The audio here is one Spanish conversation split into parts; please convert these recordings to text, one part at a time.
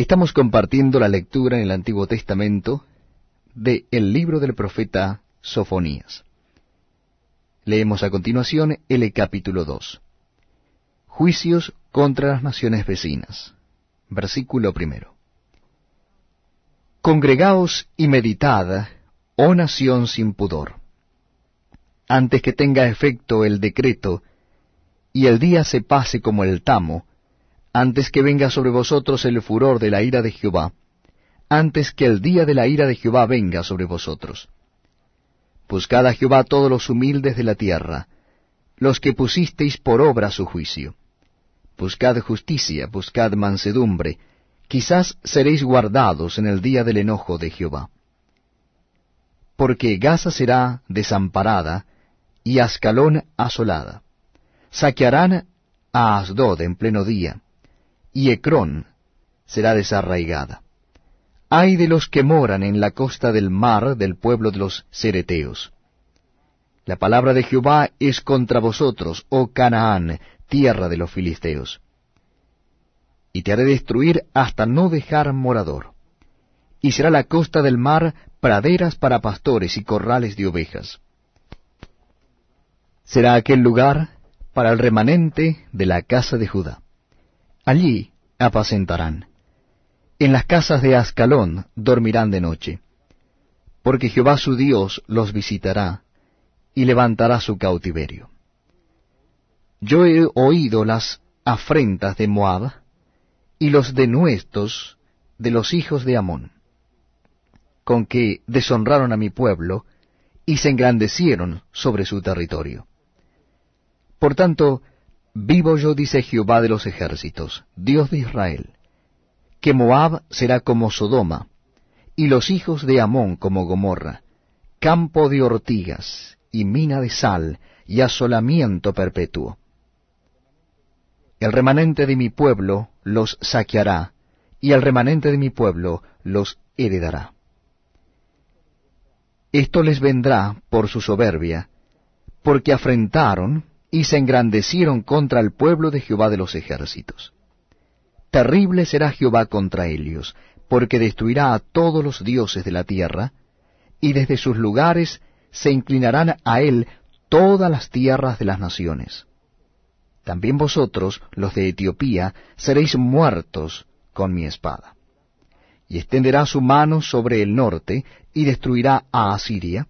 Estamos compartiendo la lectura en el Antiguo Testamento de el libro del profeta Sofonías. Leemos a continuación el capítulo 2. Juicios contra las naciones vecinas. Versículo primero. Congregaos y meditad, oh nación sin pudor, antes que tenga efecto el decreto, y el día se pase como el tamo, antes que venga sobre vosotros el furor de la ira de Jehová, antes que el día de la ira de Jehová venga sobre vosotros. Buscad a Jehová todos los humildes de la tierra, los que pusisteis por obra su juicio. Buscad justicia, buscad mansedumbre, quizás seréis guardados en el día del enojo de Jehová. Porque Gaza será desamparada y Ascalón asolada. Saquearán a Asdod en pleno día, y Ecrón será desarraigada. Ay de los que moran en la costa del mar del pueblo de los Cereteos. La palabra de Jehová es contra vosotros, oh Canaán, tierra de los filisteos. Y te haré destruir hasta no dejar morador. Y será la costa del mar praderas para pastores y corrales de ovejas. Será aquel lugar para el remanente de la casa de Judá. Allí apacentarán. En las casas de Ascalón dormirán de noche, porque Jehová su Dios los visitará y levantará su cautiverio. Yo he oído las afrentas de Moab y los denuestos de los hijos de Amón, con que deshonraron a mi pueblo y se engrandecieron sobre su territorio. Por tanto, Vivo yo, dice Jehová de los ejércitos, Dios de Israel, que Moab será como Sodoma, y los hijos de Amón como Gomorra, campo de ortigas, y mina de sal, y asolamiento perpetuo. El remanente de mi pueblo los saqueará, y el remanente de mi pueblo los heredará. Esto les vendrá por su soberbia, porque afrentaron y se engrandecieron contra el pueblo de Jehová de los ejércitos. Terrible será Jehová contra ellos, porque destruirá a todos los dioses de la tierra, y desde sus lugares se inclinarán a él todas las tierras de las naciones. También vosotros, los de Etiopía, seréis muertos con mi espada. Y extenderá su mano sobre el norte, y destruirá a Asiria,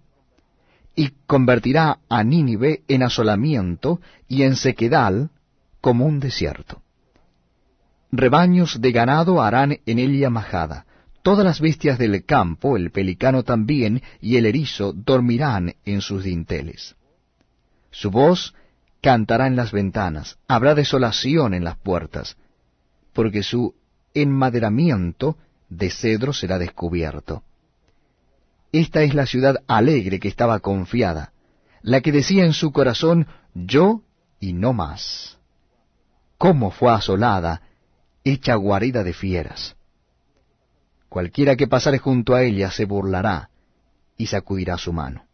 y convertirá a Nínive en asolamiento y en sequedal como un desierto. Rebaños de ganado harán en ella majada. Todas las bestias del campo, el pelicano también y el erizo dormirán en sus dinteles. Su voz cantará en las ventanas, habrá desolación en las puertas, porque su enmaderamiento de cedro será descubierto. Esta es la ciudad alegre que estaba confiada, la que decía en su corazón, yo y no más. ¿Cómo fue asolada, hecha guarida de fieras? Cualquiera que pasare junto a ella se burlará y sacudirá su mano.